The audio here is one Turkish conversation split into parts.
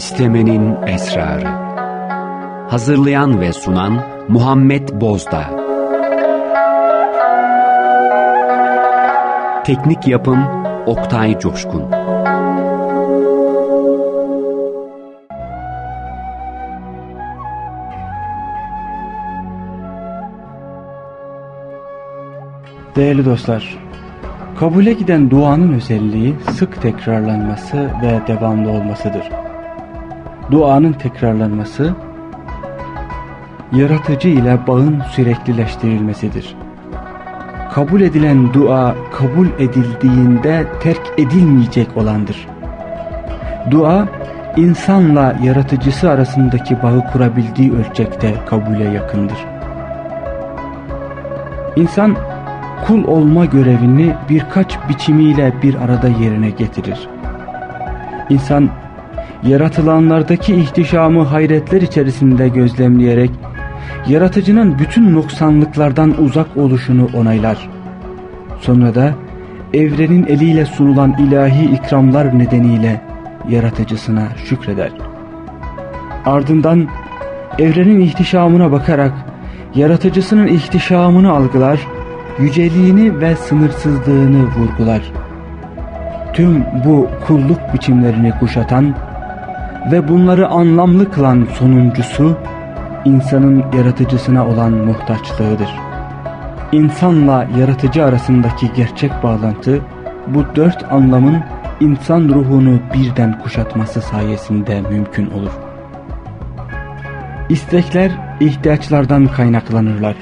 İstemenin Esrarı. Hazırlayan ve sunan Muhammed Bozdağ. Teknik Yapım Oktay Coşkun. Değerli dostlar, kabule giden duanın özelliği sık tekrarlanması ve devamlı olmasıdır. Duanın tekrarlanması, yaratıcı ile bağın süreklileştirilmesidir. Kabul edilen dua kabul edildiğinde terk edilmeyecek olandır. Dua, insanla yaratıcısı arasındaki bağı kurabildiği ölçekte kabule yakındır. İnsan, kul olma görevini birkaç biçimiyle bir arada yerine getirir. İnsan yaratılanlardaki ihtişamı hayretler içerisinde gözlemleyerek yaratıcının bütün noksanlıklardan uzak oluşunu onaylar. Sonra da evrenin eliyle sunulan ilahi ikramlar nedeniyle yaratıcısına şükreder. Ardından evrenin ihtişamına bakarak yaratıcısının ihtişamını algılar yüceliğini ve sınırsızlığını vurgular. Tüm bu kulluk biçimlerini kuşatan ve bunları anlamlı kılan sonuncusu insanın yaratıcısına olan muhtaçlığıdır. İnsanla yaratıcı arasındaki gerçek bağlantı bu dört anlamın insan ruhunu birden kuşatması sayesinde mümkün olur. İstekler ihtiyaçlardan kaynaklanırlar.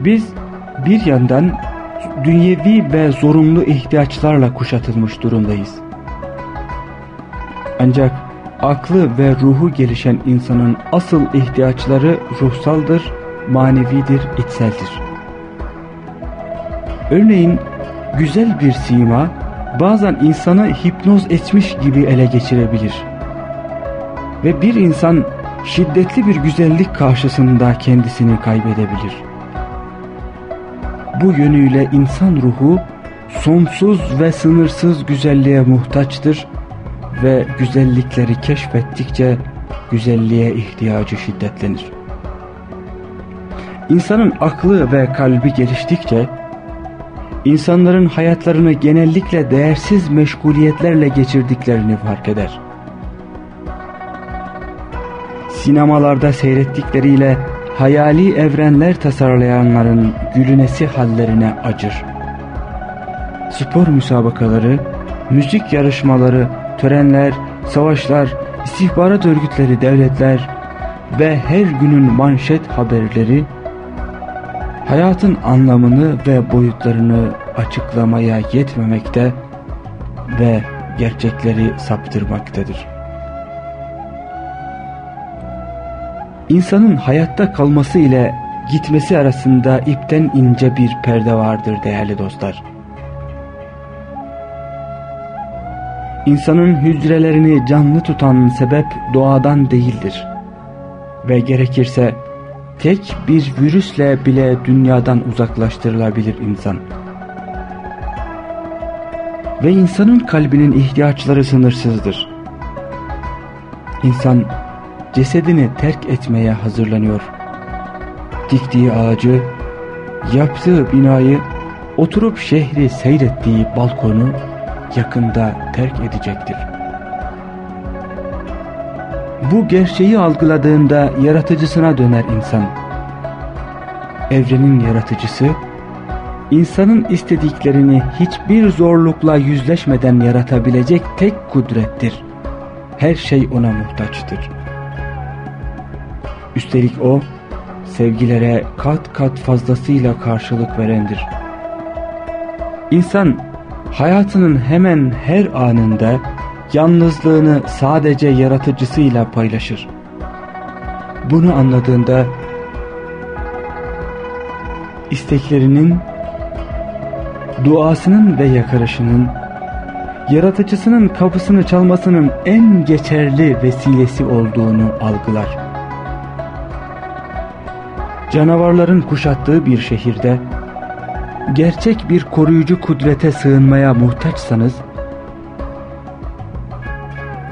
Biz bir yandan dünyevi ve zorunlu ihtiyaçlarla kuşatılmış durumdayız. Ancak aklı ve ruhu gelişen insanın asıl ihtiyaçları ruhsaldır, manevidir, içseldir. Örneğin güzel bir sima bazen insanı hipnoz etmiş gibi ele geçirebilir. Ve bir insan şiddetli bir güzellik karşısında kendisini kaybedebilir bu yönüyle insan ruhu sonsuz ve sınırsız güzelliğe muhtaçtır ve güzellikleri keşfettikçe güzelliğe ihtiyacı şiddetlenir. İnsanın aklı ve kalbi geliştikçe insanların hayatlarını genellikle değersiz meşguliyetlerle geçirdiklerini fark eder. Sinemalarda seyrettikleriyle hayali evrenler tasarlayanların gülünesi hallerine acır. Spor müsabakaları, müzik yarışmaları, törenler, savaşlar, istihbarat örgütleri, devletler ve her günün manşet haberleri hayatın anlamını ve boyutlarını açıklamaya yetmemekte ve gerçekleri saptırmaktadır. İnsanın hayatta kalması ile gitmesi arasında ipten ince bir perde vardır değerli dostlar. İnsanın hücrelerini canlı tutan sebep doğadan değildir. Ve gerekirse tek bir virüsle bile dünyadan uzaklaştırılabilir insan. Ve insanın kalbinin ihtiyaçları sınırsızdır. İnsan cesedini terk etmeye hazırlanıyor. Diktiği ağacı, yaptığı binayı, oturup şehri seyrettiği balkonu yakında terk edecektir. Bu gerçeği algıladığında yaratıcısına döner insan. Evrenin yaratıcısı, insanın istediklerini hiçbir zorlukla yüzleşmeden yaratabilecek tek kudrettir. Her şey ona muhtaçtır. Üstelik o sevgilere kat kat fazlasıyla karşılık verendir. İnsan hayatının hemen her anında yalnızlığını sadece yaratıcısıyla paylaşır. Bunu anladığında isteklerinin, duasının ve yakarışının, yaratıcısının kapısını çalmasının en geçerli vesilesi olduğunu algılar canavarların kuşattığı bir şehirde gerçek bir koruyucu kudrete sığınmaya muhtaçsanız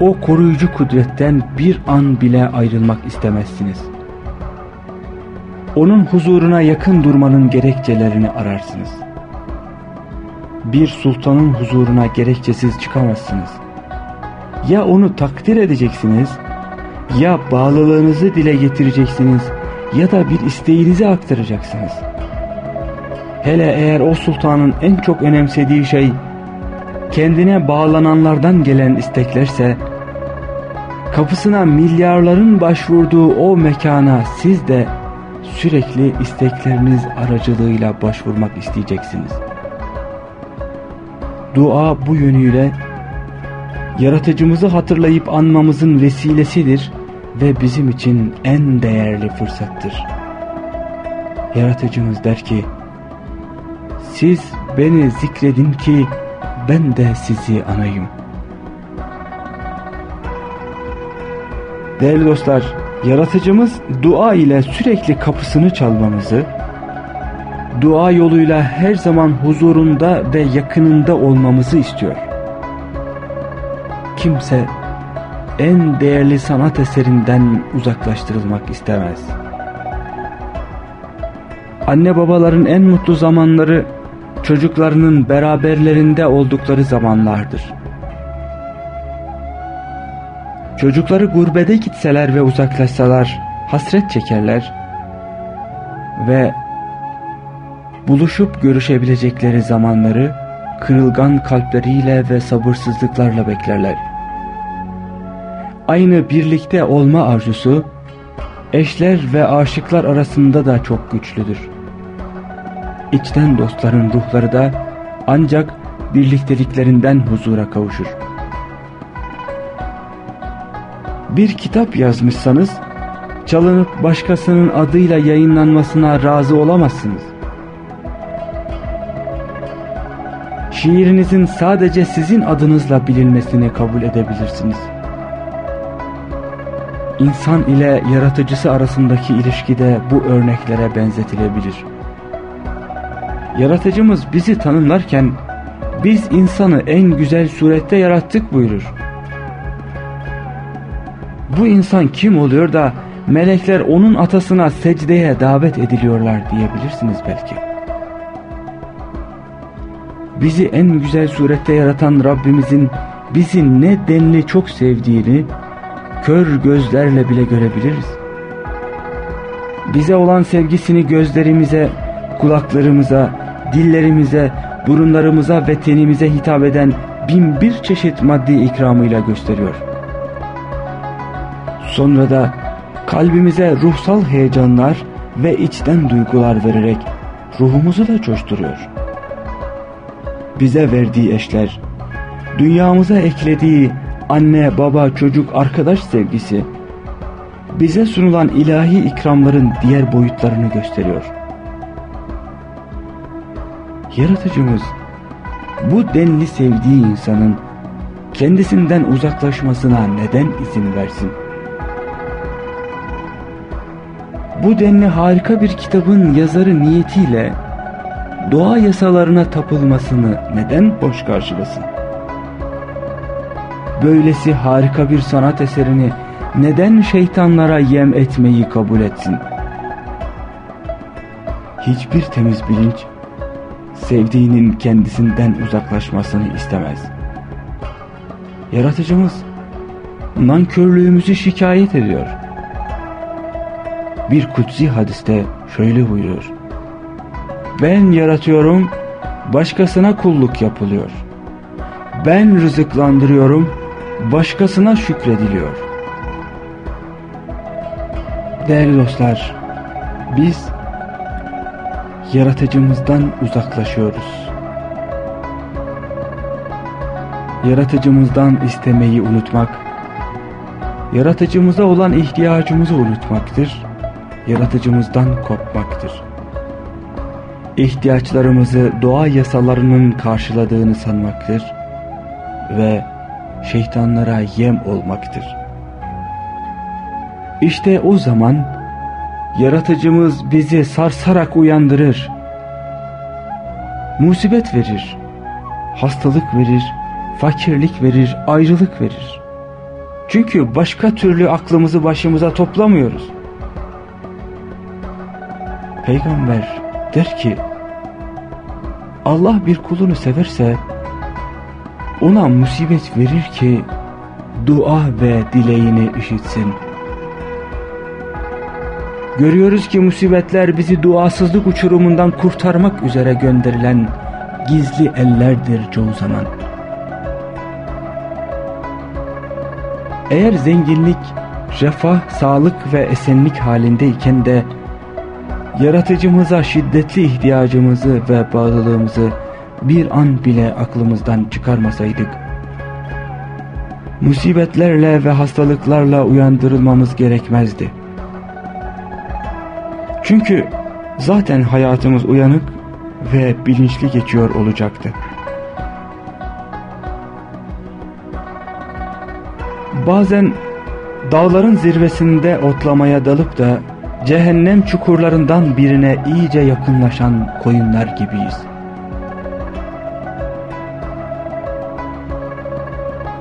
o koruyucu kudretten bir an bile ayrılmak istemezsiniz. Onun huzuruna yakın durmanın gerekçelerini ararsınız. Bir sultanın huzuruna gerekçesiz çıkamazsınız. Ya onu takdir edeceksiniz, ya bağlılığınızı dile getireceksiniz ya da bir isteğinizi aktaracaksınız. Hele eğer o sultanın en çok önemsediği şey kendine bağlananlardan gelen isteklerse kapısına milyarların başvurduğu o mekana siz de sürekli istekleriniz aracılığıyla başvurmak isteyeceksiniz. Dua bu yönüyle yaratıcımızı hatırlayıp anmamızın vesilesidir ve bizim için en değerli fırsattır. Yaratıcımız der ki, siz beni zikredin ki ben de sizi anayım. Değerli dostlar, yaratıcımız dua ile sürekli kapısını çalmamızı, dua yoluyla her zaman huzurunda ve yakınında olmamızı istiyor. Kimse en değerli sanat eserinden uzaklaştırılmak istemez. Anne babaların en mutlu zamanları çocuklarının beraberlerinde oldukları zamanlardır. Çocukları gurbede gitseler ve uzaklaşsalar hasret çekerler ve buluşup görüşebilecekleri zamanları kırılgan kalpleriyle ve sabırsızlıklarla beklerler. Aynı birlikte olma arzusu eşler ve aşıklar arasında da çok güçlüdür. İçten dostların ruhları da ancak birlikteliklerinden huzura kavuşur. Bir kitap yazmışsanız çalınıp başkasının adıyla yayınlanmasına razı olamazsınız. Şiirinizin sadece sizin adınızla bilinmesini kabul edebilirsiniz. İnsan ile yaratıcısı arasındaki ilişki de bu örneklere benzetilebilir. Yaratıcımız bizi tanımlarken biz insanı en güzel surette yarattık buyurur. Bu insan kim oluyor da melekler onun atasına secdeye davet ediliyorlar diyebilirsiniz belki. Bizi en güzel surette yaratan Rabbimizin bizi ne denli çok sevdiğini kör gözlerle bile görebiliriz. Bize olan sevgisini gözlerimize, kulaklarımıza, dillerimize, burunlarımıza ve tenimize hitap eden bin bir çeşit maddi ikramıyla gösteriyor. Sonra da kalbimize ruhsal heyecanlar ve içten duygular vererek ruhumuzu da coşturuyor. Bize verdiği eşler, dünyamıza eklediği anne, baba, çocuk, arkadaş sevgisi bize sunulan ilahi ikramların diğer boyutlarını gösteriyor. Yaratıcımız bu denli sevdiği insanın kendisinden uzaklaşmasına neden izin versin? Bu denli harika bir kitabın yazarı niyetiyle doğa yasalarına tapılmasını neden hoş karşılasın? böylesi harika bir sanat eserini neden şeytanlara yem etmeyi kabul etsin? Hiçbir temiz bilinç sevdiğinin kendisinden uzaklaşmasını istemez. Yaratıcımız nankörlüğümüzü şikayet ediyor. Bir kutsi hadiste şöyle buyuruyor. Ben yaratıyorum, başkasına kulluk yapılıyor. Ben rızıklandırıyorum, başkasına şükrediliyor. Değerli dostlar, biz yaratıcımızdan uzaklaşıyoruz. Yaratıcımızdan istemeyi unutmak, yaratıcımıza olan ihtiyacımızı unutmaktır, yaratıcımızdan kopmaktır. İhtiyaçlarımızı doğa yasalarının karşıladığını sanmaktır ve şeytanlara yem olmaktır. İşte o zaman yaratıcımız bizi sarsarak uyandırır. Musibet verir, hastalık verir, fakirlik verir, ayrılık verir. Çünkü başka türlü aklımızı başımıza toplamıyoruz. Peygamber der ki Allah bir kulunu severse ona musibet verir ki dua ve dileğini işitsin. Görüyoruz ki musibetler bizi duasızlık uçurumundan kurtarmak üzere gönderilen gizli ellerdir çoğu zaman. Eğer zenginlik, refah, sağlık ve esenlik halindeyken de yaratıcımıza şiddetli ihtiyacımızı ve bağlılığımızı bir an bile aklımızdan çıkarmasaydık, musibetlerle ve hastalıklarla uyandırılmamız gerekmezdi. Çünkü zaten hayatımız uyanık ve bilinçli geçiyor olacaktı. Bazen dağların zirvesinde otlamaya dalıp da cehennem çukurlarından birine iyice yakınlaşan koyunlar gibiyiz.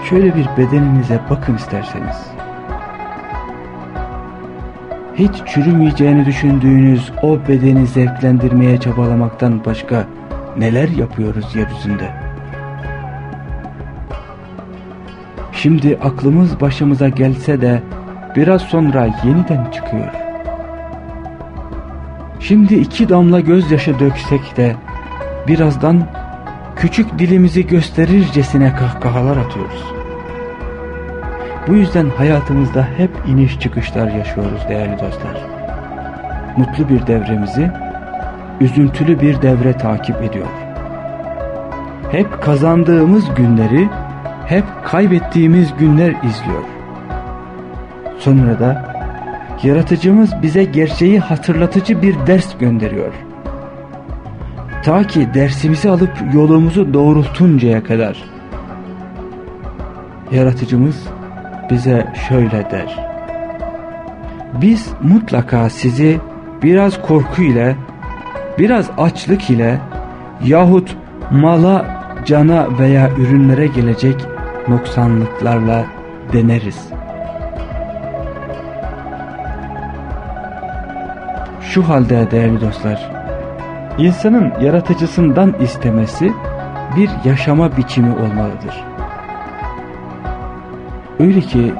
Şöyle bir bedeninize bakın isterseniz. Hiç çürümeyeceğini düşündüğünüz o bedeni zevklendirmeye çabalamaktan başka neler yapıyoruz yeryüzünde? Şimdi aklımız başımıza gelse de biraz sonra yeniden çıkıyor. Şimdi iki damla gözyaşı döksek de birazdan küçük dilimizi gösterircesine kahkahalar atıyoruz. Bu yüzden hayatımızda hep iniş çıkışlar yaşıyoruz değerli dostlar. Mutlu bir devremizi üzüntülü bir devre takip ediyor. Hep kazandığımız günleri hep kaybettiğimiz günler izliyor. Sonra da yaratıcımız bize gerçeği hatırlatıcı bir ders gönderiyor. Ta ki dersimizi alıp yolumuzu doğrultuncaya kadar. Yaratıcımız bize şöyle der. Biz mutlaka sizi biraz korku ile, biraz açlık ile yahut mala, cana veya ürünlere gelecek noksanlıklarla deneriz. Şu halde değerli dostlar, insanın yaratıcısından istemesi bir yaşama biçimi olmalıdır. Öyle ki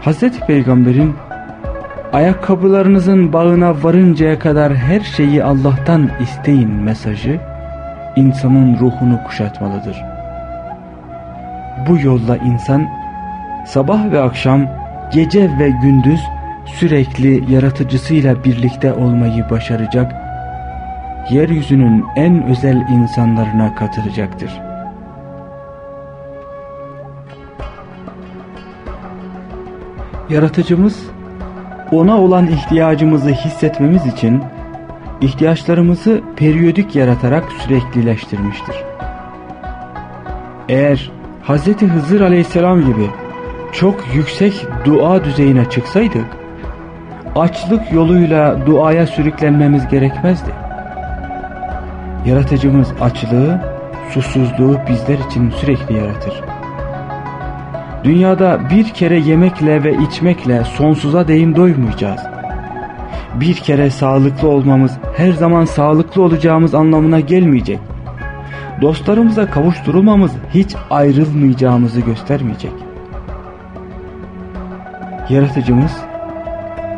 Hazreti Peygamber'in ayakkabılarınızın bağına varıncaya kadar her şeyi Allah'tan isteyin mesajı insanın ruhunu kuşatmalıdır. Bu yolla insan sabah ve akşam gece ve gündüz sürekli yaratıcısıyla birlikte olmayı başaracak, yeryüzünün en özel insanlarına katılacaktır.'' Yaratıcımız ona olan ihtiyacımızı hissetmemiz için ihtiyaçlarımızı periyodik yaratarak süreklileştirmiştir. Eğer Hz. Hızır aleyhisselam gibi çok yüksek dua düzeyine çıksaydık, açlık yoluyla duaya sürüklenmemiz gerekmezdi. Yaratıcımız açlığı, susuzluğu bizler için sürekli yaratır. Dünyada bir kere yemekle ve içmekle sonsuza değin doymayacağız. Bir kere sağlıklı olmamız her zaman sağlıklı olacağımız anlamına gelmeyecek. Dostlarımıza kavuşturulmamız hiç ayrılmayacağımızı göstermeyecek. Yaratıcımız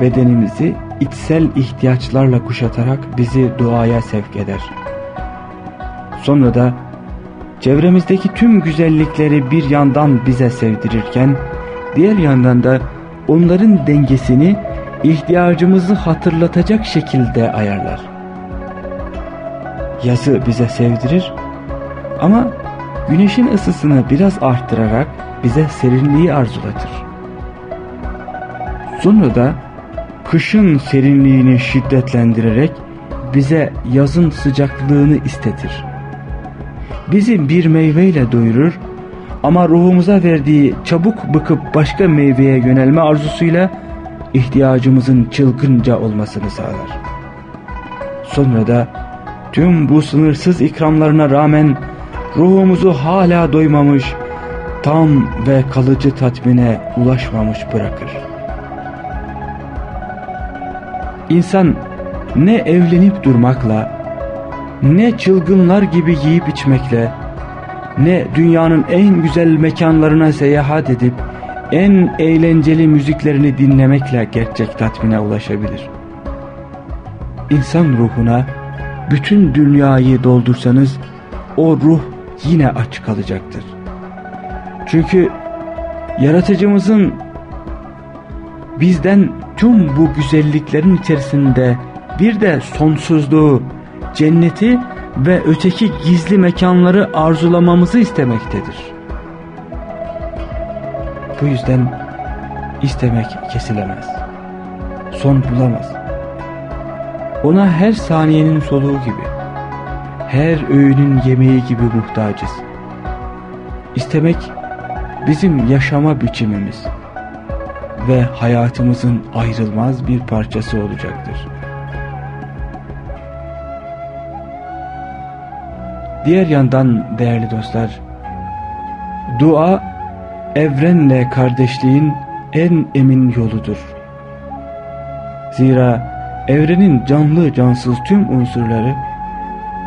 bedenimizi içsel ihtiyaçlarla kuşatarak bizi duaya sevk eder. Sonra da çevremizdeki tüm güzellikleri bir yandan bize sevdirirken diğer yandan da onların dengesini ihtiyacımızı hatırlatacak şekilde ayarlar. Yazı bize sevdirir ama güneşin ısısını biraz arttırarak bize serinliği arzulatır. Sonra da kışın serinliğini şiddetlendirerek bize yazın sıcaklığını istetir bizi bir meyveyle doyurur ama ruhumuza verdiği çabuk bıkıp başka meyveye yönelme arzusuyla ihtiyacımızın çılgınca olmasını sağlar. Sonra da tüm bu sınırsız ikramlarına rağmen ruhumuzu hala doymamış, tam ve kalıcı tatmine ulaşmamış bırakır. İnsan ne evlenip durmakla, ne çılgınlar gibi yiyip içmekle, ne dünyanın en güzel mekanlarına seyahat edip en eğlenceli müziklerini dinlemekle gerçek tatmine ulaşabilir. İnsan ruhuna bütün dünyayı doldursanız o ruh yine aç kalacaktır. Çünkü yaratıcımızın bizden tüm bu güzelliklerin içerisinde bir de sonsuzluğu, cenneti ve öteki gizli mekanları arzulamamızı istemektedir. Bu yüzden istemek kesilemez. Son bulamaz. Ona her saniyenin soluğu gibi, her öğünün yemeği gibi muhtacız. İstemek bizim yaşama biçimimiz ve hayatımızın ayrılmaz bir parçası olacaktır. Diğer yandan değerli dostlar, dua evrenle kardeşliğin en emin yoludur. Zira evrenin canlı cansız tüm unsurları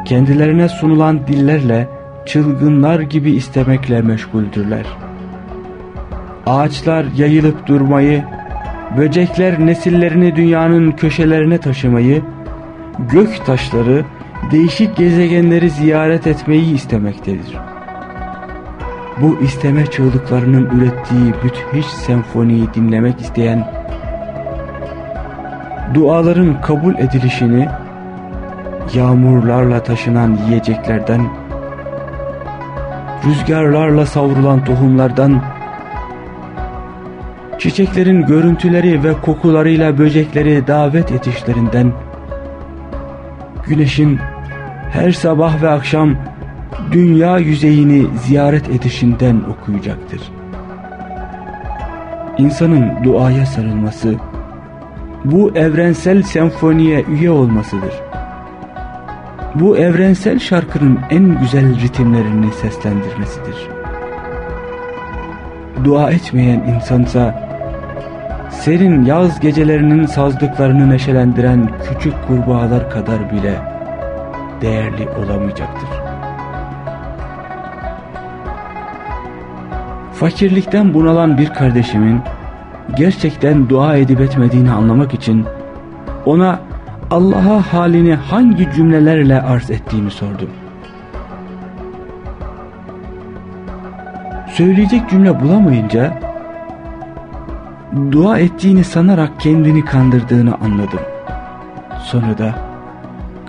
kendilerine sunulan dillerle çılgınlar gibi istemekle meşguldürler. Ağaçlar yayılıp durmayı, böcekler nesillerini dünyanın köşelerine taşımayı, gök taşları değişik gezegenleri ziyaret etmeyi istemektedir. Bu isteme çığlıklarının ürettiği müthiş senfoniyi dinlemek isteyen, duaların kabul edilişini, yağmurlarla taşınan yiyeceklerden, rüzgarlarla savrulan tohumlardan, çiçeklerin görüntüleri ve kokularıyla böcekleri davet etişlerinden, güneşin her sabah ve akşam dünya yüzeyini ziyaret edişinden okuyacaktır. İnsanın duaya sarılması, bu evrensel senfoniye üye olmasıdır. Bu evrensel şarkının en güzel ritimlerini seslendirmesidir. Dua etmeyen insansa, serin yaz gecelerinin sazlıklarını neşelendiren küçük kurbağalar kadar bile değerli olamayacaktır. Fakirlikten bunalan bir kardeşimin gerçekten dua edip etmediğini anlamak için ona Allah'a halini hangi cümlelerle arz ettiğini sordum. Söyleyecek cümle bulamayınca dua ettiğini sanarak kendini kandırdığını anladım. Sonra da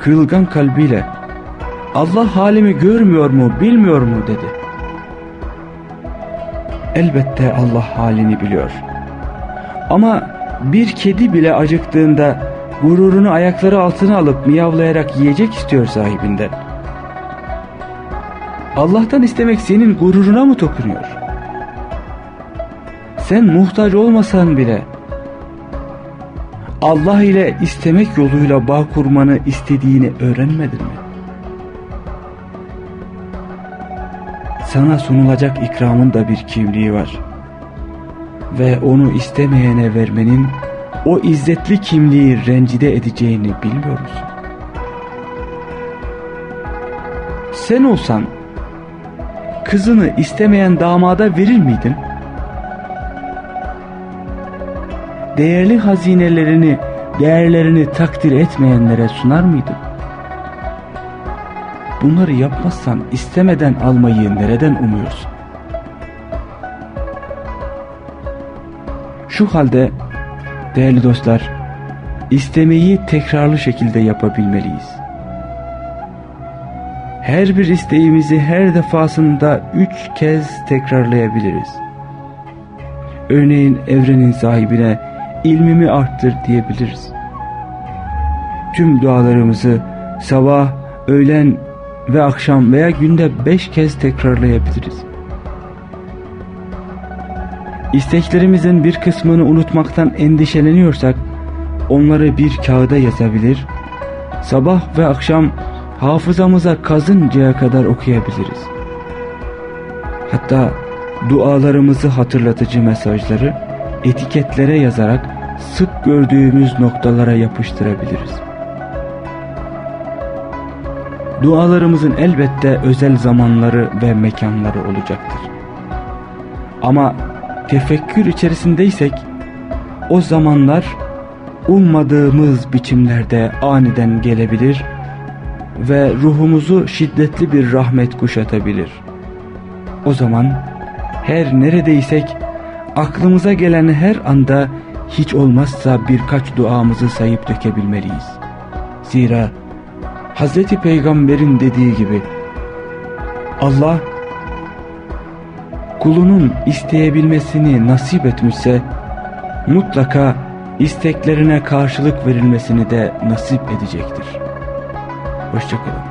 kırılgan kalbiyle Allah halimi görmüyor mu bilmiyor mu dedi. Elbette Allah halini biliyor. Ama bir kedi bile acıktığında gururunu ayakları altına alıp miyavlayarak yiyecek istiyor sahibinden. Allah'tan istemek senin gururuna mı dokunuyor? Sen muhtaç olmasan bile Allah ile istemek yoluyla bağ kurmanı istediğini öğrenmedin mi? Sana sunulacak ikramın da bir kimliği var. Ve onu istemeyene vermenin o izzetli kimliği rencide edeceğini bilmiyor musun? Sen olsan kızını istemeyen damada verir miydin? Değerli hazinelerini, değerlerini takdir etmeyenlere sunar mıydın? Bunları yapmazsan istemeden almayı nereden umuyorsun? Şu halde değerli dostlar, istemeyi tekrarlı şekilde yapabilmeliyiz. Her bir isteğimizi her defasında üç kez tekrarlayabiliriz. Örneğin evrenin sahibine ilmimi arttır diyebiliriz. Tüm dualarımızı sabah, öğlen ve akşam veya günde beş kez tekrarlayabiliriz. İsteklerimizin bir kısmını unutmaktan endişeleniyorsak onları bir kağıda yazabilir, sabah ve akşam hafızamıza kazıncaya kadar okuyabiliriz. Hatta dualarımızı hatırlatıcı mesajları etiketlere yazarak sık gördüğümüz noktalara yapıştırabiliriz. Dualarımızın elbette özel zamanları ve mekanları olacaktır. Ama tefekkür içerisindeysek o zamanlar ummadığımız biçimlerde aniden gelebilir ve ruhumuzu şiddetli bir rahmet kuşatabilir. O zaman her neredeysek aklımıza gelen her anda hiç olmazsa birkaç duamızı sayıp dökebilmeliyiz. Zira Hz. Peygamber'in dediği gibi Allah kulunun isteyebilmesini nasip etmişse mutlaka isteklerine karşılık verilmesini de nasip edecektir. Hoşçakalın.